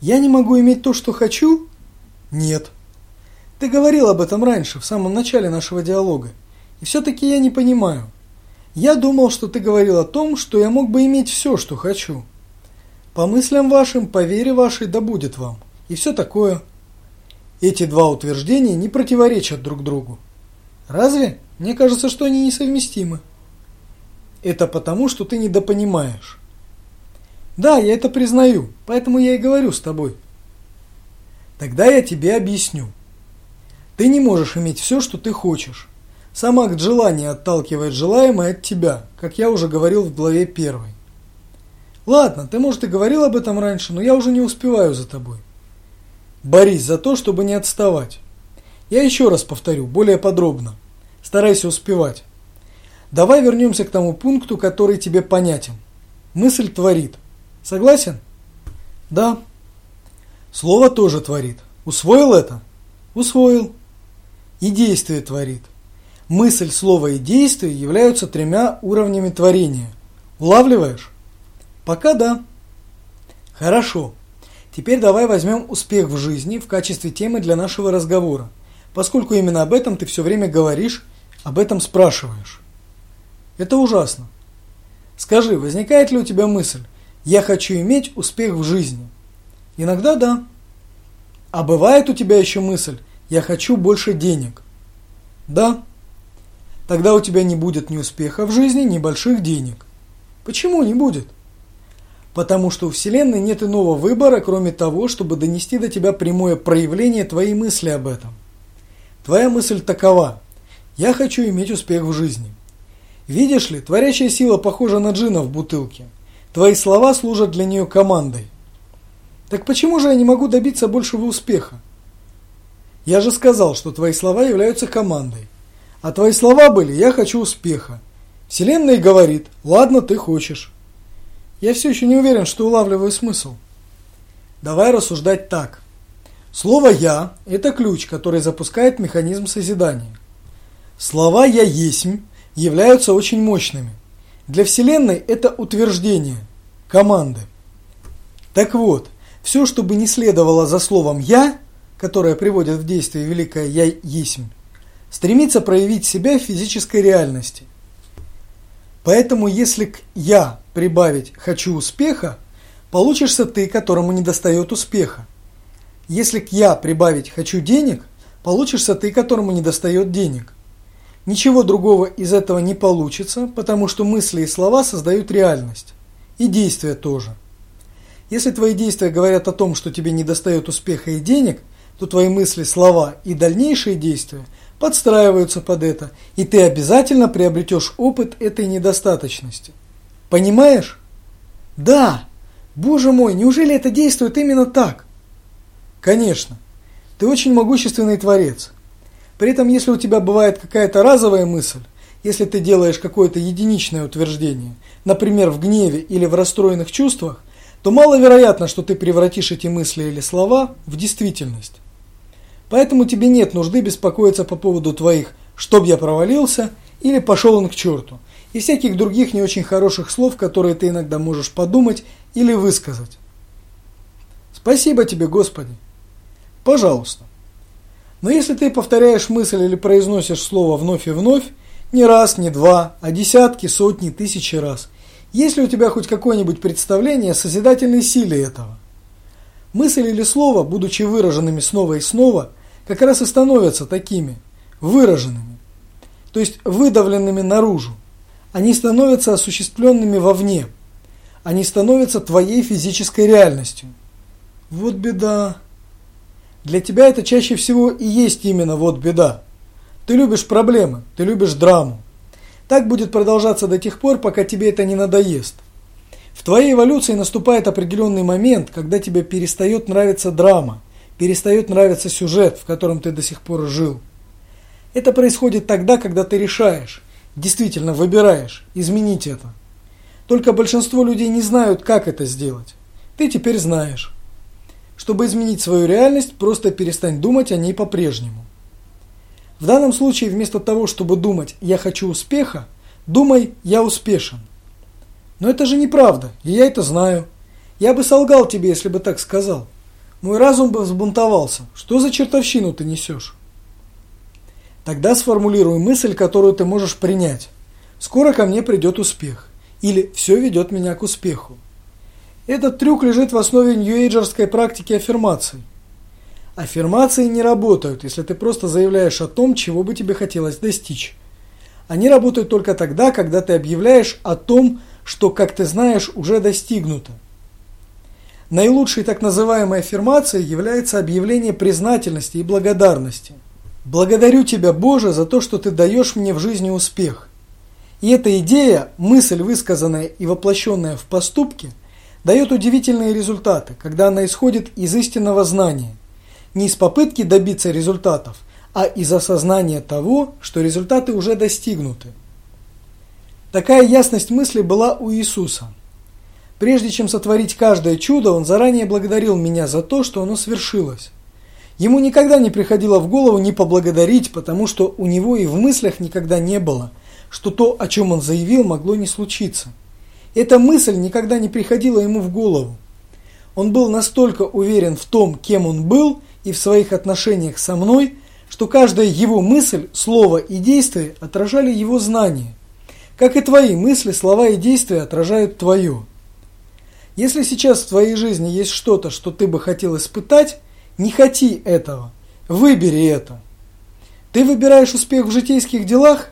Я не могу иметь то, что хочу? Нет. Ты говорил об этом раньше, в самом начале нашего диалога. И все-таки я не понимаю. Я думал, что ты говорил о том, что я мог бы иметь все, что хочу. По мыслям вашим, по вере вашей, да будет вам. И все такое. Эти два утверждения не противоречат друг другу. Разве? Мне кажется, что они несовместимы. Это потому, что ты недопонимаешь. Да, я это признаю, поэтому я и говорю с тобой. Тогда я тебе объясню. Ты не можешь иметь все, что ты хочешь. Сам акт желания отталкивает желаемое от тебя, как я уже говорил в главе первой. Ладно, ты, может, и говорил об этом раньше, но я уже не успеваю за тобой. Борись за то, чтобы не отставать. Я еще раз повторю, более подробно. Старайся успевать. Давай вернемся к тому пункту, который тебе понятен. Мысль творит. Согласен? Да. Слово тоже творит. Усвоил это? Усвоил. И действие творит. Мысль, слово и действие являются тремя уровнями творения. Улавливаешь? Пока да. Хорошо. Теперь давай возьмем успех в жизни в качестве темы для нашего разговора, поскольку именно об этом ты все время говоришь, об этом спрашиваешь. Это ужасно. Скажи, возникает ли у тебя мысль «я хочу иметь успех в жизни»? Иногда да. А бывает у тебя еще мысль «я хочу больше денег»? Да. Тогда у тебя не будет ни успеха в жизни, ни больших денег. Почему не будет? Потому что у Вселенной нет иного выбора, кроме того, чтобы донести до тебя прямое проявление твоей мысли об этом. Твоя мысль такова. Я хочу иметь успех в жизни. Видишь ли, творящая сила похожа на джина в бутылке. Твои слова служат для нее командой. Так почему же я не могу добиться большего успеха? Я же сказал, что твои слова являются командой. А твои слова были «я хочу успеха». Вселенная говорит «ладно, ты хочешь». Я все еще не уверен, что улавливаю смысл. Давай рассуждать так. Слово «я» – это ключ, который запускает механизм созидания. Слова «я есмь» являются очень мощными. Для Вселенной это утверждение, команды. Так вот, все, что бы не следовало за словом «я», которое приводит в действие великое «я есмь», стремится проявить себя в физической реальности. Поэтому если к «я» прибавить «хочу успеха», получишься ты, которому недостает успеха. Если к «я» прибавить «хочу денег», получишься ты, которому недостает денег. Ничего другого из этого не получится, потому что мысли и слова создают реальность. И действия тоже. Если твои действия говорят о том, что тебе недостает успеха и денег, то твои мысли, слова и дальнейшие действия подстраиваются под это, и ты обязательно приобретешь опыт этой недостаточности. Понимаешь? Да! Боже мой, неужели это действует именно так? Конечно. Ты очень могущественный творец. При этом, если у тебя бывает какая-то разовая мысль, если ты делаешь какое-то единичное утверждение, например, в гневе или в расстроенных чувствах, то маловероятно, что ты превратишь эти мысли или слова в действительность. Поэтому тебе нет нужды беспокоиться по поводу твоих «чтоб я провалился» или «пошел он к черту» и всяких других не очень хороших слов, которые ты иногда можешь подумать или высказать. Спасибо тебе, Господи. Пожалуйста. Но если ты повторяешь мысль или произносишь слово вновь и вновь, не раз, не два, а десятки, сотни, тысячи раз, есть ли у тебя хоть какое-нибудь представление о созидательной силе этого? Мысль или слово, будучи выраженными снова и снова, как раз и становятся такими, выраженными, то есть выдавленными наружу. Они становятся осуществленными вовне. Они становятся твоей физической реальностью. Вот беда. Для тебя это чаще всего и есть именно вот беда. Ты любишь проблемы, ты любишь драму. Так будет продолжаться до тех пор, пока тебе это не надоест. В твоей эволюции наступает определенный момент, когда тебе перестает нравиться драма, перестает нравиться сюжет, в котором ты до сих пор жил. Это происходит тогда, когда ты решаешь, действительно выбираешь, изменить это. Только большинство людей не знают, как это сделать. Ты теперь знаешь. Чтобы изменить свою реальность, просто перестань думать о ней по-прежнему. В данном случае вместо того, чтобы думать «я хочу успеха», думай «я успешен». Но это же неправда, и я это знаю. Я бы солгал тебе, если бы так сказал. Мой разум бы взбунтовался. Что за чертовщину ты несешь? Тогда сформулируй мысль, которую ты можешь принять. Скоро ко мне придет успех. Или все ведет меня к успеху. Этот трюк лежит в основе нью-эйджерской практики аффирмаций. Аффирмации не работают, если ты просто заявляешь о том, чего бы тебе хотелось достичь. Они работают только тогда, когда ты объявляешь о том, что, как ты знаешь, уже достигнуто. Наилучшей так называемой аффирмацией является объявление признательности и благодарности. «Благодарю Тебя, Боже, за то, что Ты даешь мне в жизни успех». И эта идея, мысль, высказанная и воплощенная в поступке, дает удивительные результаты, когда она исходит из истинного знания, не из попытки добиться результатов, а из осознания того, что результаты уже достигнуты. Такая ясность мысли была у Иисуса. Прежде чем сотворить каждое чудо, Он заранее благодарил меня за то, что оно свершилось. Ему никогда не приходило в голову не поблагодарить, потому что у него и в мыслях никогда не было, что то, о чем он заявил, могло не случиться. Эта мысль никогда не приходила ему в голову. Он был настолько уверен в том, кем он был и в своих отношениях со мной, что каждая его мысль, слово и действие отражали его знания. Как и твои мысли, слова и действия отражают твое. Если сейчас в твоей жизни есть что-то, что ты бы хотел испытать, не хоти этого. Выбери это. Ты выбираешь успех в житейских делах?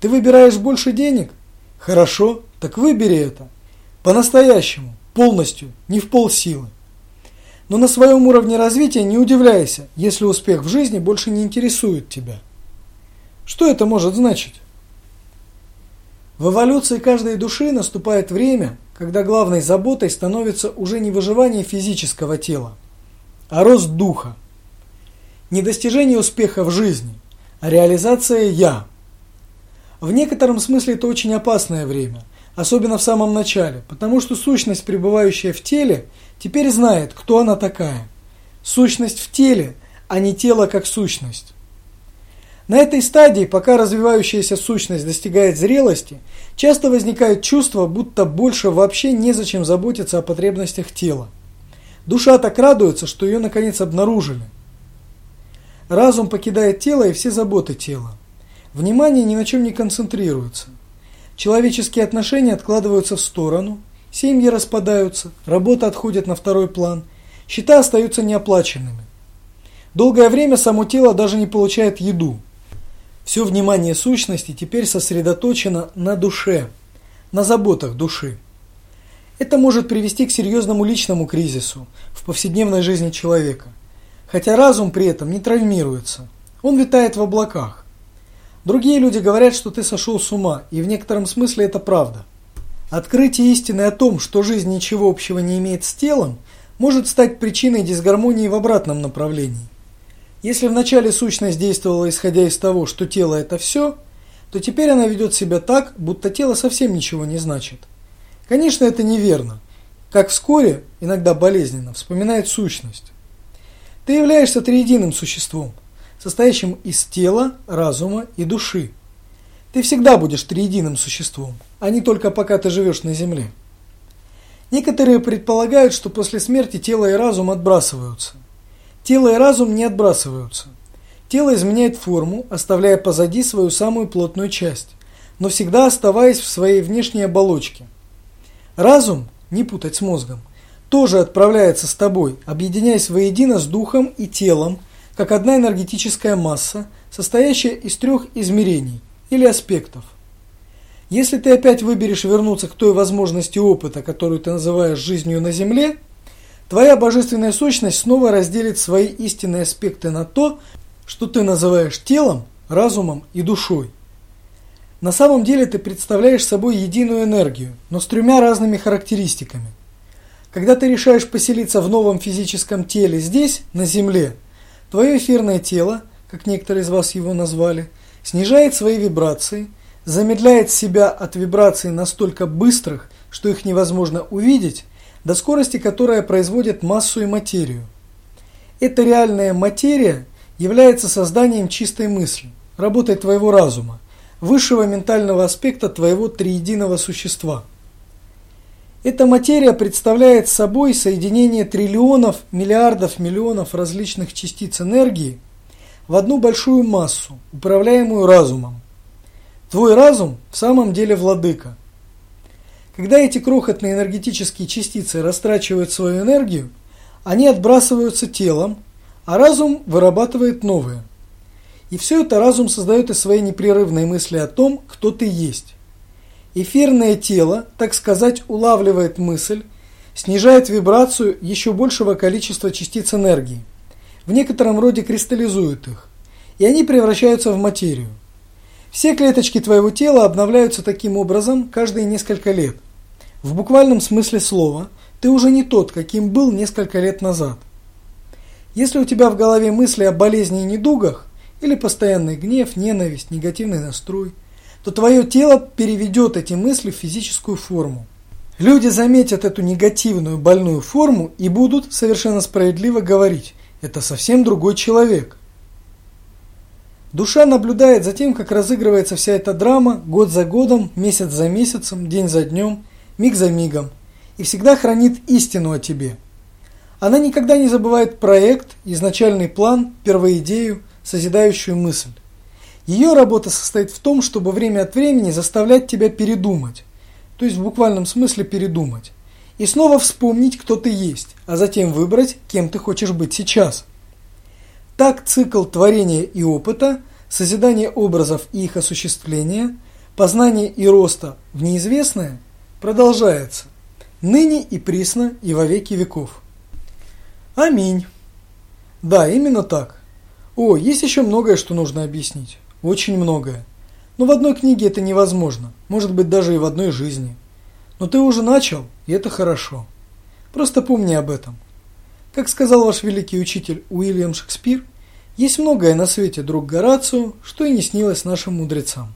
Ты выбираешь больше денег? Хорошо, так выбери это. По-настоящему, полностью, не в полсилы. Но на своем уровне развития не удивляйся, если успех в жизни больше не интересует тебя. Что это может значить? В эволюции каждой души наступает время, когда главной заботой становится уже не выживание физического тела, а рост духа. Не достижение успеха в жизни, а реализация «я». В некотором смысле это очень опасное время, особенно в самом начале, потому что сущность, пребывающая в теле, теперь знает, кто она такая. Сущность в теле, а не тело как сущность. На этой стадии, пока развивающаяся сущность достигает зрелости, часто возникает чувство, будто больше вообще незачем заботиться о потребностях тела. Душа так радуется, что ее наконец обнаружили. Разум покидает тело и все заботы тела. Внимание ни на чем не концентрируется. Человеческие отношения откладываются в сторону, семьи распадаются, работа отходит на второй план, счета остаются неоплаченными. Долгое время само тело даже не получает еду – все внимание сущности теперь сосредоточено на душе, на заботах души. Это может привести к серьезному личному кризису в повседневной жизни человека, хотя разум при этом не травмируется, он витает в облаках. Другие люди говорят, что ты сошел с ума, и в некотором смысле это правда. Открытие истины о том, что жизнь ничего общего не имеет с телом, может стать причиной дисгармонии в обратном направлении. Если вначале сущность действовала исходя из того, что тело – это все, то теперь она ведет себя так, будто тело совсем ничего не значит. Конечно, это неверно. Как вскоре, иногда болезненно, вспоминает сущность. Ты являешься триединым существом, состоящим из тела, разума и души. Ты всегда будешь триединым существом, а не только пока ты живешь на земле. Некоторые предполагают, что после смерти тело и разум отбрасываются. Тело и разум не отбрасываются. Тело изменяет форму, оставляя позади свою самую плотную часть, но всегда оставаясь в своей внешней оболочке. Разум, не путать с мозгом, тоже отправляется с тобой, объединяясь воедино с духом и телом, как одна энергетическая масса, состоящая из трех измерений или аспектов. Если ты опять выберешь вернуться к той возможности опыта, которую ты называешь жизнью на Земле – Твоя божественная сущность снова разделит свои истинные аспекты на то, что ты называешь телом, разумом и душой. На самом деле ты представляешь собой единую энергию, но с тремя разными характеристиками. Когда ты решаешь поселиться в новом физическом теле здесь, на Земле, твое эфирное тело, как некоторые из вас его назвали, снижает свои вибрации, замедляет себя от вибраций настолько быстрых, что их невозможно увидеть, до скорости, которая производит массу и материю. Эта реальная материя является созданием чистой мысли, работой твоего разума, высшего ментального аспекта твоего триединого существа. Эта материя представляет собой соединение триллионов, миллиардов, миллионов различных частиц энергии в одну большую массу, управляемую разумом. Твой разум в самом деле владыка. Когда эти крохотные энергетические частицы растрачивают свою энергию, они отбрасываются телом, а разум вырабатывает новые. И все это разум создает из своей непрерывной мысли о том, кто ты есть. Эфирное тело, так сказать, улавливает мысль, снижает вибрацию еще большего количества частиц энергии, в некотором роде кристаллизует их, и они превращаются в материю. Все клеточки твоего тела обновляются таким образом каждые несколько лет. В буквальном смысле слова ты уже не тот, каким был несколько лет назад. Если у тебя в голове мысли о болезни и недугах, или постоянный гнев, ненависть, негативный настрой, то твое тело переведет эти мысли в физическую форму. Люди заметят эту негативную больную форму и будут совершенно справедливо говорить «это совсем другой человек». Душа наблюдает за тем, как разыгрывается вся эта драма год за годом, месяц за месяцем, день за днем, миг за мигом, и всегда хранит истину о тебе. Она никогда не забывает проект, изначальный план, первоидею, созидающую мысль. Ее работа состоит в том, чтобы время от времени заставлять тебя передумать, то есть в буквальном смысле передумать, и снова вспомнить, кто ты есть, а затем выбрать, кем ты хочешь быть сейчас – так цикл творения и опыта, созидания образов и их осуществления, познания и роста в неизвестное продолжается ныне и присно и во веки веков. Аминь. Да, именно так. О, есть еще многое, что нужно объяснить. Очень многое. Но в одной книге это невозможно. Может быть, даже и в одной жизни. Но ты уже начал, и это хорошо. Просто помни об этом. Как сказал ваш великий учитель Уильям Шекспир, есть многое на свете, друг Горацио, что и не снилось нашим мудрецам.